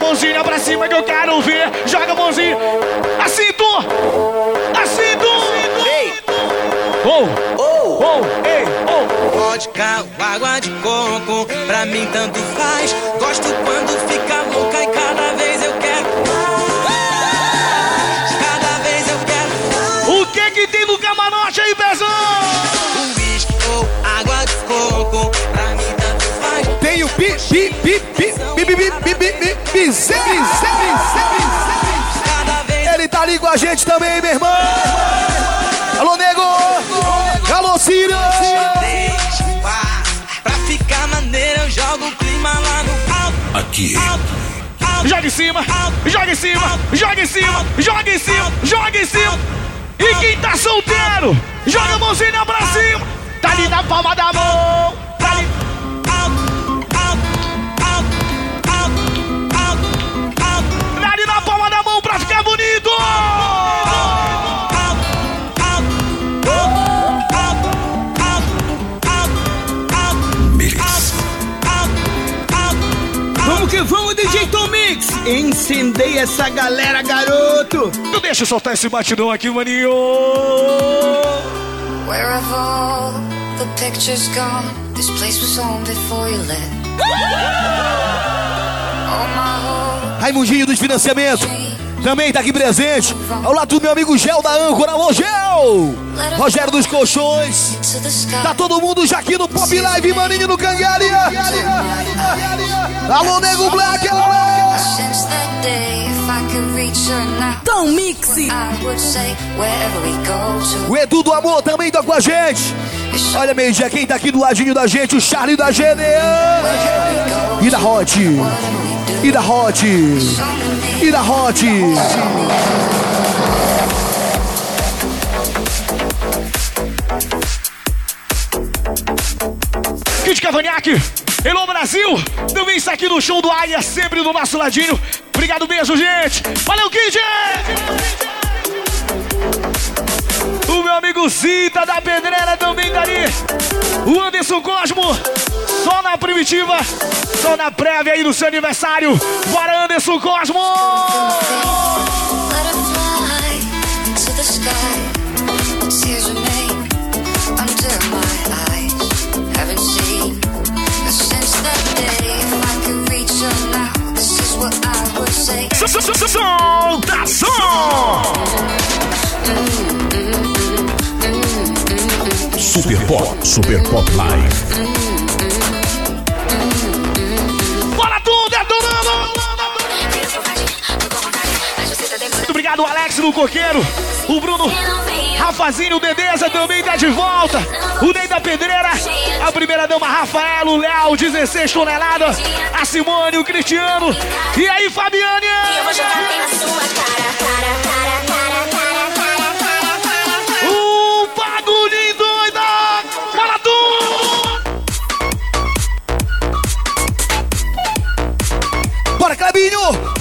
mãozinha pra cima que eu quero ver. Joga a mãozinha. Assim, tu! Assim, tu! Ei! Oh! Oh! Oh! Ei! Oh! Vodka água de coco, pra mim tanto faz. Pi, zé, zé, zé. Ele tá ali com a gente também, meu irmão. Alô, nego. Alô, Ciro. Pra ficar maneiro, eu jogo o clima lá no alto. Aqui. Joga em cima, joga em cima, joga em cima, joga em cima, joga em cima. E quem tá solteiro, joga a mãozinha pra cima. Tá ali na palma da mão. Que vamos, DJ Tom Mix! Incendeia essa galera, garoto! Não deixa eu soltar esse batidão aqui, maninho. Where have all the pictures gone? This place was home before you left. Oh, Raimundinho dos financiamentos. Também tá aqui presente. Ao lado do meu amigo Gel da Âncora. Alô, Gel. Rogério dos Colchões. Tá todo mundo já aqui no Pop Live, maninho no Cangalha. Alô, Nego Black. Alô. Tom Mix. O Edu do Amor também tá com a gente. Olha, meio-dia, quem tá aqui do ladinho da gente? O Charlie da GDA. E da Hot. E da Hot. E da Hot. Kid Cavanhaque, Hello Brasil, também está aqui no show do Aia, sempre do nosso ladinho. Obrigado mesmo, gente. Valeu, Kid! O meu amigo Zita da Pedreira também tá ali. O Anderson Cosmo, só na primitiva, só na prévia aí do seu aniversário. Bora, Anderson Cosmo! Let her fly to the sky. Tears obrigado, Alex do Coqueiro. O Bruno, Rafazinho, o Dedeza também tá de volta. O Ney da Pedreira, a primeira dama Rafael, o Léo, 16 toneladas. A Simone, o Cristiano. E aí, Fabiane? Um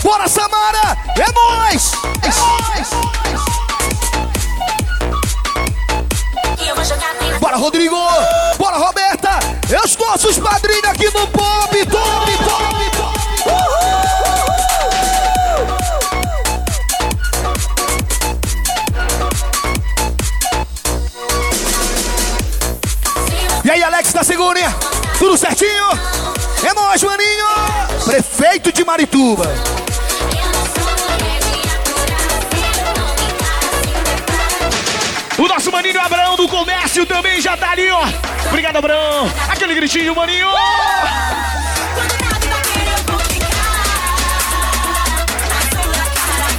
Bora, Samara! É nóis! É nóis! Bora, Rodrigo! Bora, Roberta! Eu os nossos padrinhos aqui no Pop! Top, top, top! E aí, Alex da Segurinha? Tudo certinho? É nóis, maninho! Prefeito de Marituba. O nosso maninho Abraão do comércio também já tá ali, ó. Obrigado, Abraão. Aquele gritinho, maninho.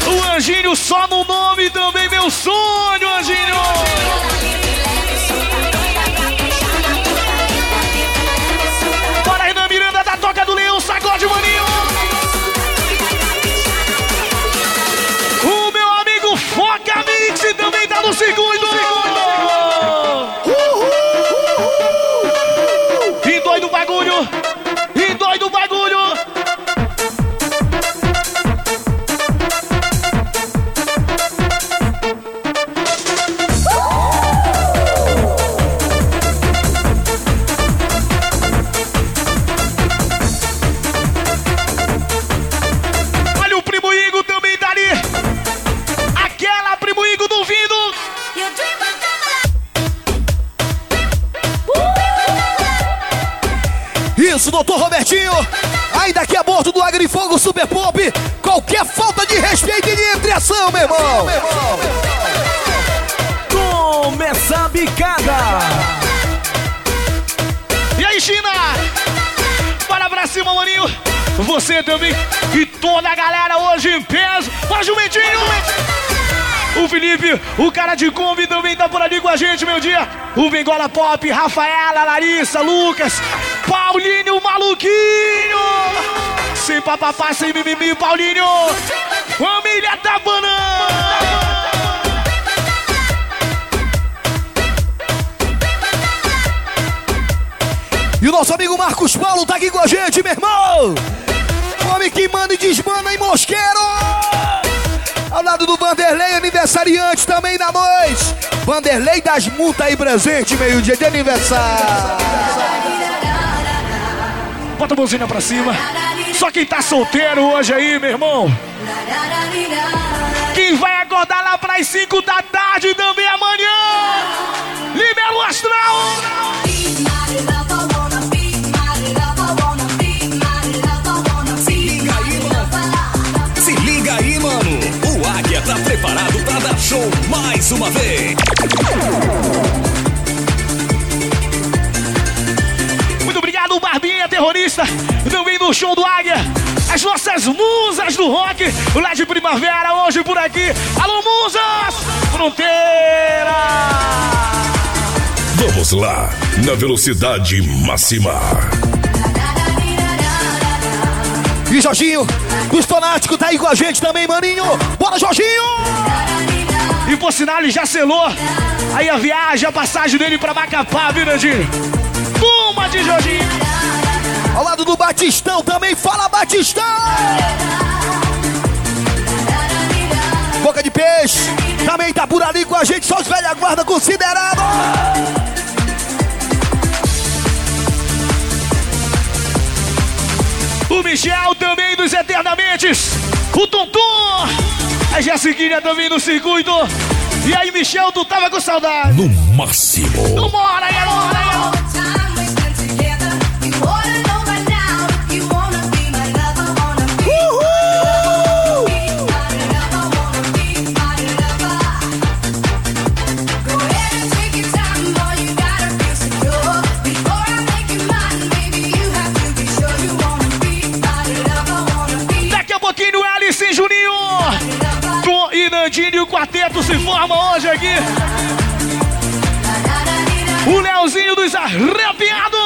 O Anjinho só no nome também, meu sonho, Anjinho. Toca do Leão, sacode, maninho. Super Pop. Qualquer falta de respeito e de entreação, meu irmão. Começa a bicada. E aí, China? Bora pra cima, maninho. Você também. E toda a galera hoje em peso. Ó, Jumentinho. O Felipe, o cara de Kombi também tá por ali com a gente, meu dia. O Bengola Pop, Rafaela, Larissa, Lucas, Paulinho, o maluquinho. Sem papapá, sem mimimi, Paulinho. Família da banana. E o nosso amigo Marcos Paulo tá aqui com a gente, meu irmão. Homem que manda e desmanda em Mosqueiro. Ao lado do Vanderlei, aniversariante também da noite. Vanderlei das multas aí presente, meio-dia de aniversário. Bota a mãozinha pra cima. Só quem tá solteiro hoje aí, meu irmão. Quem vai acordar lá pras 5 da tarde também amanhã. Libera o astral. Se liga aí, mano. O Águia tá preparado pra dar show mais uma vez. Terrorista. Também no show do Águia. As nossas musas do rock. Lá de primavera, hoje por aqui. Alô, musas! Fronteira! Vamos lá, na velocidade máxima. E Jorginho, os fanáticos tá aí com a gente também, maninho. Bora, Jorginho! E por sinal, ele já selou. Aí a viagem, a passagem dele pra Macapá, viu, Nandinho? Uma de Jorginho. Ao lado do Batistão também, fala Batistão! Boca de peixe, também tá por ali com a gente, só os velha guarda considerado! O Michel também dos Eternamentes. O Tonton. A Jessiquinha também no circuito. E aí, Michel, tu tava com saudade? No máximo. Vambora, galera! E Juninho. Tom e Nandinho e o quarteto se formam hoje aqui. O Leozinho dos Arrepiados.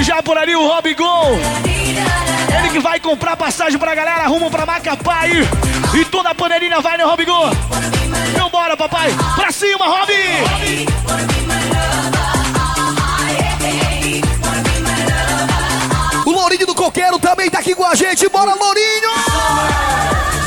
Já por ali o Rob Gol. Ele que vai comprar passagem pra galera, rumo pra Macapá aí. E toda a panelinha vai, né, Rob Gol? Então bora, papai. Pra cima, Rob! Coqueiro também tá aqui com a gente, bora, Lourinho!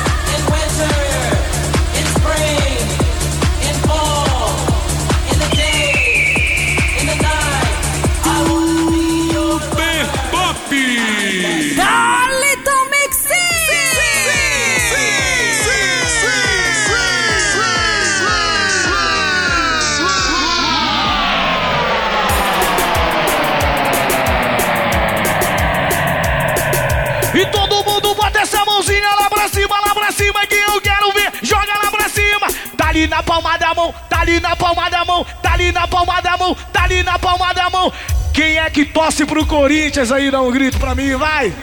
Ali na palma da mão, tá ali na palma da mão, tá ali na palma da mão, tá ali na palma da mão. Quem é que torce pro Corinthians aí? Dá um grito pra mim, vai.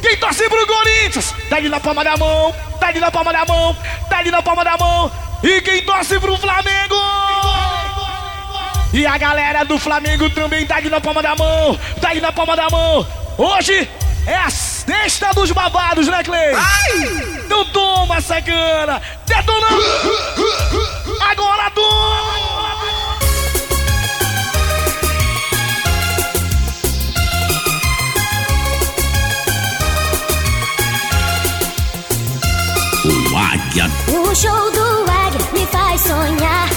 Quem torce pro Corinthians? Tá ali na palma da mão, tá ali na palma da mão, tá ali na palma da mão. E quem torce pro Flamengo? E a galera do Flamengo também tá ali na palma da mão, tá ali na palma da mão. Hoje é a sexta dos babados, né, Clay? Então toma, sacana! Detonando! Agora toma! O Águia. O show do Águia me faz sonhar.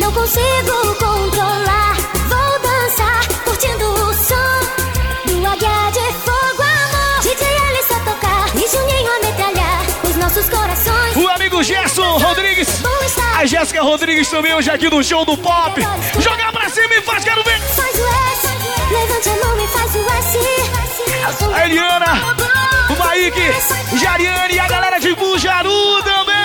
Não consigo controlar. Rodrigues. A Jéssica Rodrigues também hoje aqui no show do Pop. Joga pra cima e faz, quero ver. Faz o S Levante a mão e faz o S. A Eliana, o Jariane e a galera de Bujaru também.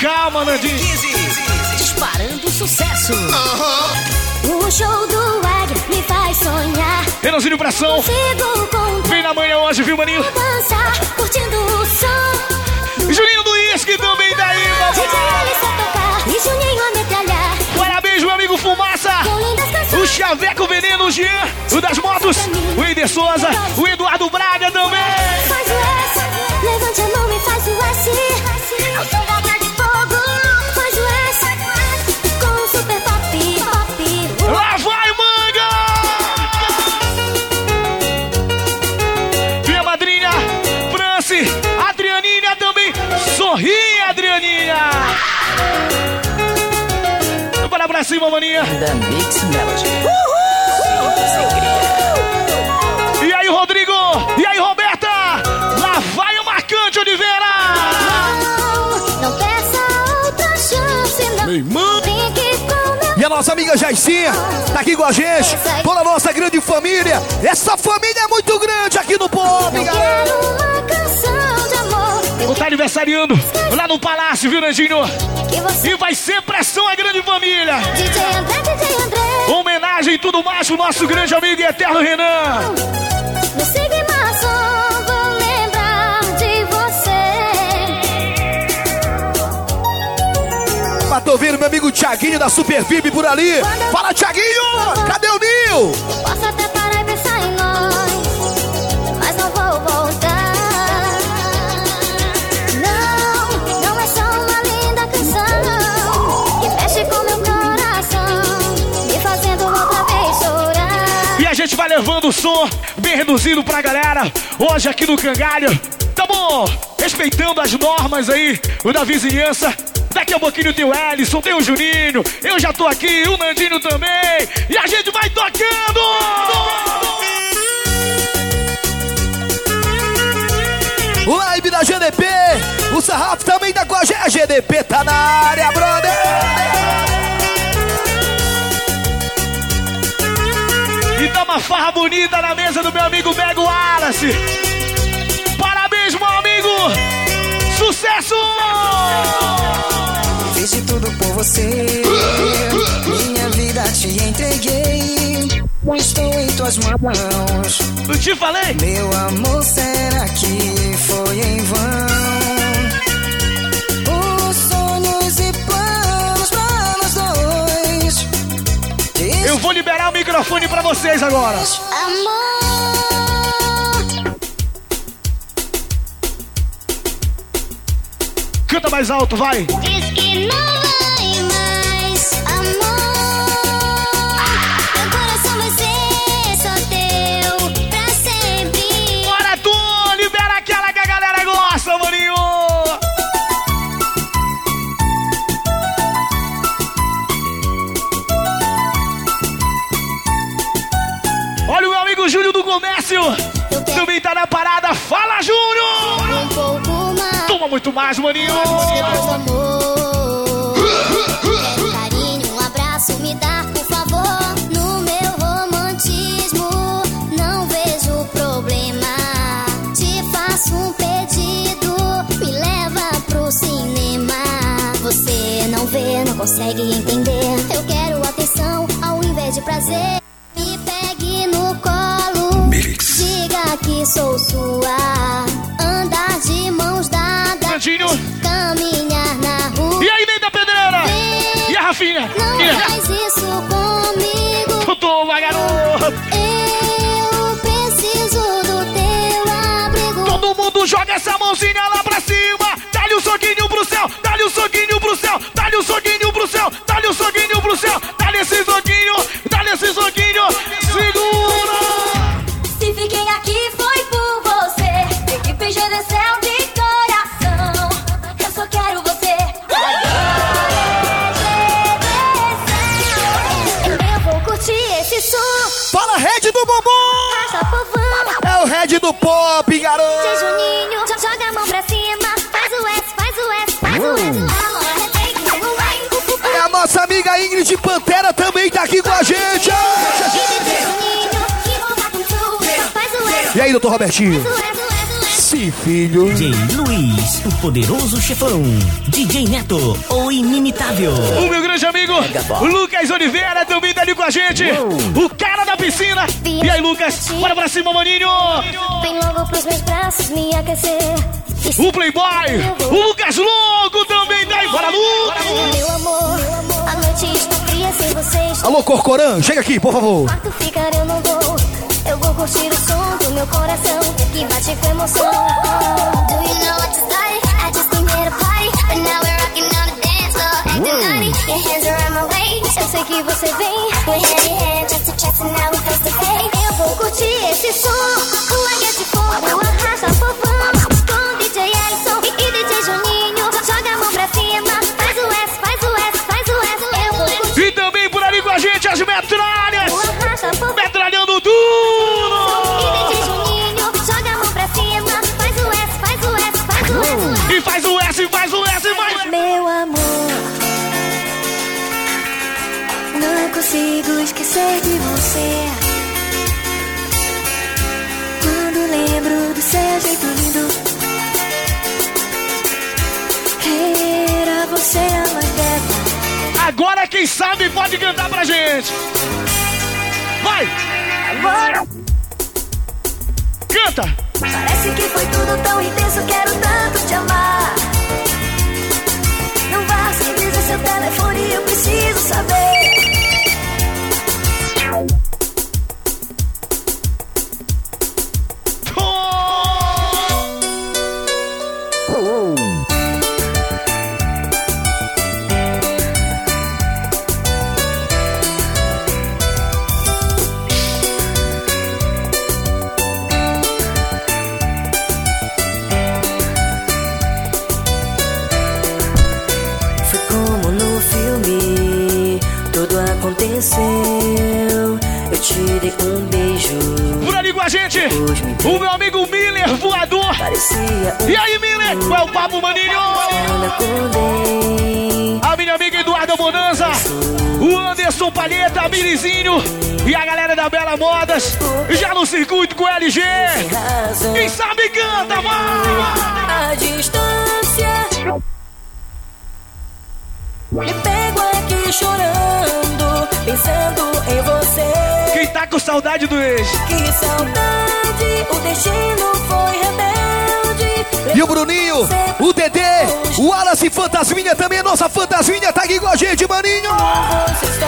Calma, Nandinho. Disparando sucesso. O show do águia me faz sonhar. Renanzinho Pressão. Vem na manhã hoje, viu, maninho? Dançar, curtindo o som. Juninho do Isque também daí, DJ papai. E Juninho a metralhar. Parabéns, meu amigo Fumaça. O Chaveco Veneno, o Jean, o das motos, o Eder Souza, o Eduardo Braga também. Faz o S, levante a mão e faz o S. Ao som da cima, maninha. The Mix Melody. E aí, Rodrigo? E aí, Roberta? Lá vai o Marcante Oliveira! Não peça outra chance, não. Meu irmão. E a nossa amiga Jaicinha tá aqui com a gente, toda a nossa grande família. Essa família é muito grande aqui no Pop, galera. Estar aniversariando lá no Palácio, viu, Nandinho? E vai ser pressão a grande família. DJ André, DJ André. Homenagem e tudo mais pro nosso grande amigo e eterno Renan. Me siga em maçom, vou lembrar de você. Mas tô vendo meu amigo Thiaguinho da Super VIP por ali. Fala, Thiaguinho! Cadê o Nil? Posso até parar e pensar em nós, levando o som bem reduzido pra galera. Hoje aqui no Cangalho. Tá bom? Respeitando as normas aí, o da vizinhança. Daqui a pouquinho tem o Ellison, tem o Juninho. Eu já tô aqui, o Nandinho também. E a gente vai tocando! Live da GDP. O Sarrafo também tá com. A GDP tá na área, brother. E tá uma farra bonita na mesa do meu amigo Bego Wallace. Parabéns, meu amigo! Sucesso! Fiz de tudo por você. Minha vida te entreguei. Estou em tuas mãos. Não te falei? Meu amor, será que foi em vão? Eu vou liberar o microfone pra vocês agora. Amor, Canta mais alto, vai. diz que não vai Comércio! Também tá na parada. Fala, Júlio! Um pouco mais. Toma muito mais, maninho! Deus, amor. Quero carinho, um abraço, me dá, por favor. No meu romantismo, não vejo problema. Te faço um pedido, me leva pro cinema. Você não vê, não consegue entender. Eu quero atenção ao invés de prazer. Sou sua. Andar de mãos dadas. Nandinho. Caminhar na rua. E aí, Ney da Pedreira? E a Rafinha? Não E a- faz isso comigo. Toma, garoto! Eu preciso do teu abrigo. Todo mundo joga essa mãozinha lá pra cima! Dá-lhe um soquinho pro céu! Dá-lhe um soquinho pro céu! Dá-lhe um soquinho Pop, garoto! DJ Juninho, jo- joga a mão pra cima. Faz o S, faz o S, faz o S. É a nossa amiga Ingrid Pantera também tá aqui com a gente! E aí, doutor Robertinho? Sim, filho. DJ Luiz, o poderoso chefão. DJ Neto, o inimitável. O meu grande amigo Lucas Oliveira também tá ali com a gente. O cara da piscina. E aí, Lucas? Bora pra cima, maninho. Logo pros meus braços me aquecer. O Playboy. O Lucas Louco também tá aí. Bora, Lucas. Meu amor, a noite está fria sem vocês. Alô, Corcoran, chega aqui, por favor. quarto ficar eu não vou. Eu vou curtir o som do meu coração que bate com emoção. Do you know what to like? I just came here to party, but now we're rocking on the dance floor, acting naughty. Your hands around my waist, eu sei que você vem. We're hand in hand, quem sabe pode cantar pra gente. Vai. Agora. Canta. Parece que foi tudo tão intenso, quero tanto te amar. Não vá sem dizer seu telefone, eu preciso saber. Anderson Palheta, Mirizinho e a galera da Bela Modas, já no circuito com o LG. Quem sabe canta, vai! A distância. Me pego aqui chorando, pensando em você. Quem tá com saudade do ex? Que saudade, o destino foi rebelde. O Bruninho, o Dedê, o Wallace Fantasminha também, nossa Fantasminha tá aqui com a gente, maninho. Você está.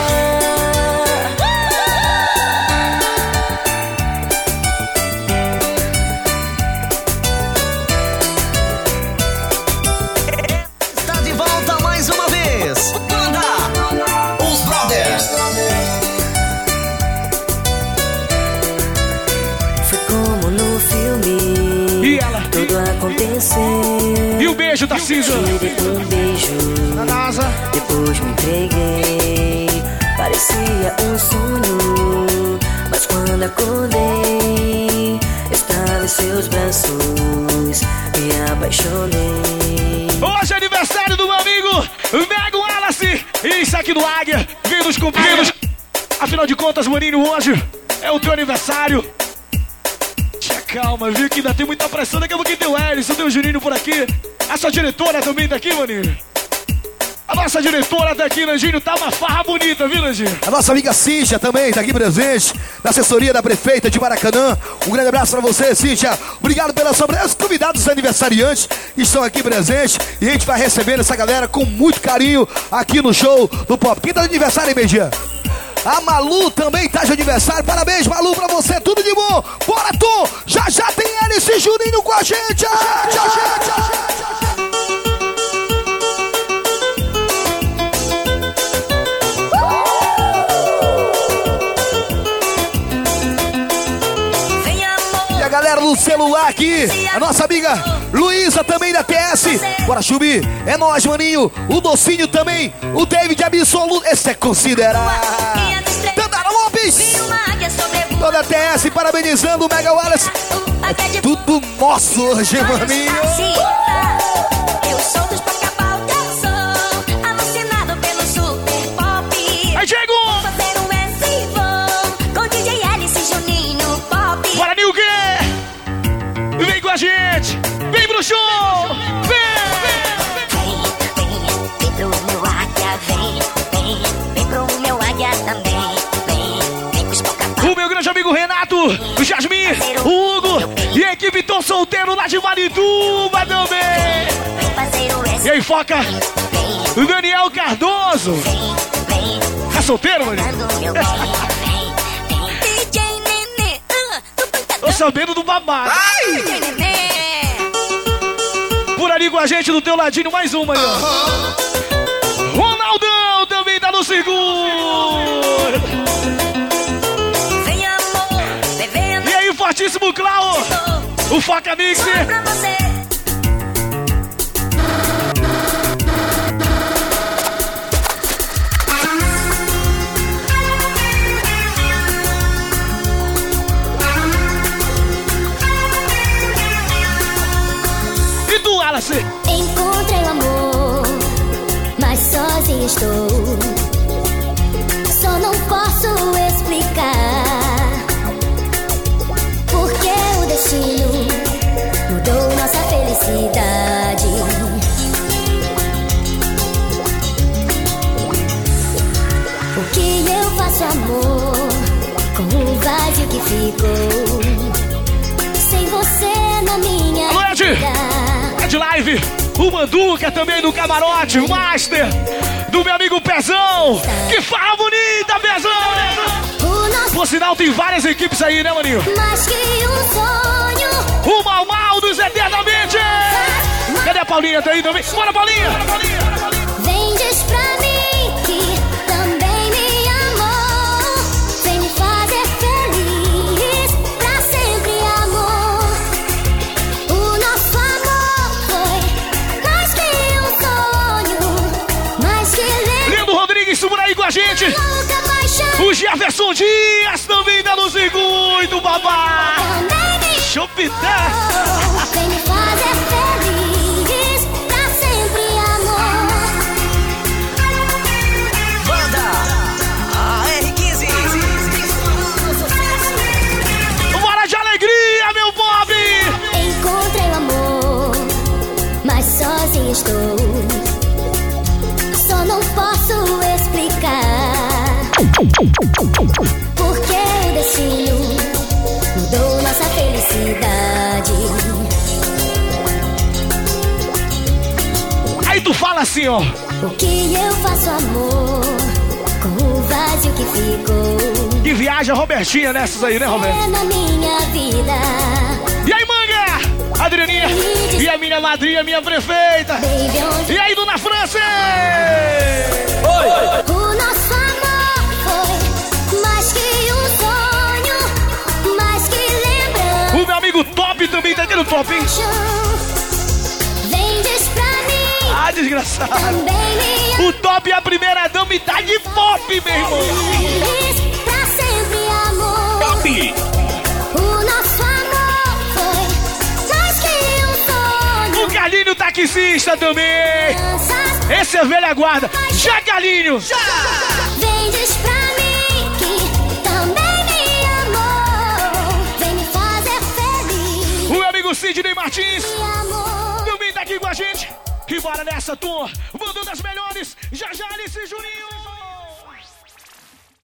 O beijo da Cisa? Te dei um beijo. Na NASA. Depois me entreguei. Parecia um sonho. Mas quando acordei, estava em seus braços. Me apaixonei. Hoje é aniversário do meu amigo Mego Wallace. Isso aqui do Águia. Vem nos cumpridos. Afinal de contas, maninho, hoje é o teu aniversário. Calma, viu que ainda tem muita pressão. Daqui a pouquinho tem o Ellison, tem o Juninho por aqui. A sua diretora também tá aqui, maninho. A nossa diretora tá aqui. Tá uma farra bonita, viu, Nanjinho? A nossa amiga Cíntia também tá aqui presente, da assessoria da prefeita de Maracanã. Um grande abraço pra você, Cíntia. Obrigado pela sua presença. Os convidados aniversariantes estão aqui presentes e a gente vai recebendo essa galera com muito carinho aqui no show do Pop. Quem tá de aniversário aí, Media? A Malu também tá de aniversário. Parabéns, Malu, pra você. Tudo de bom. Bora, Tom. Já já tem Alice Juninho com a gente. A gente, a gente, a gente. E a galera do celular aqui, a nossa amiga Luísa também da TS. Bora, Chubi, é nós, maninho. O Docinho também, o David Absoluto. Esse é considerado. Tandara Lopes. Toda a TS parabenizando o Mega Wallace. É tudo nosso hoje, maninho. Solteiro lá de Marituba também. E aí, foca! O Daniel Cardoso! Tá solteiro, mano? Tô sabendo do babado. Nenê. Por ali com a gente, do teu ladinho, mais uma ó. Ronaldão também tá no seguro. Vem amor, vem, vem amor E aí, fortíssimo Clau. O Foca Mixer. pra você. E tu, Alice? Encontrei o amor, mas sozinha estou. Só não posso explicar faço, amor, com o vazio que ficou? Sem você na minha Alô, Ed! vida. Ed Live, o Manduca também no camarote, o Master, do meu amigo Pezão. Que fala bonita, Pezão! Por sinal, tem várias equipes aí, né, maninho? Mais que um sonho. O Mal Mal dos Eternamente! Cadê a Paulinha? Tá aí também? Bora, Paulinha! Vem, Chupitar! Vem me fazer feliz pra sempre, amor. Banda AR15. Bora de alegria, meu Bob! Encontrei o amor, mas sozinha estou. Só não posso explicar assim, ó. O que eu faço, amor, com o vazio que ficou? Que viaja Robertinha nessas aí, né, Roberto? É na minha vida. E aí, manga? Adrianinha e a minha madrinha, minha prefeita. E aí, Dona França? O nosso amor foi mais que um sonho, mais que lembrança. O meu amigo Top também tá aqui no Top, hein? Desgraçado. Também me O Top é a primeira dama e tá de pop, meu irmão. Top! O Galinho taxista também. Esse é velha guarda. Já, Galinho! Vem, diz pra mim que também me amou. Vem me fazer feliz. O meu amigo Sidney Martins bora nessa, turma. Mandando as melhores. Já já, Alice Juninho.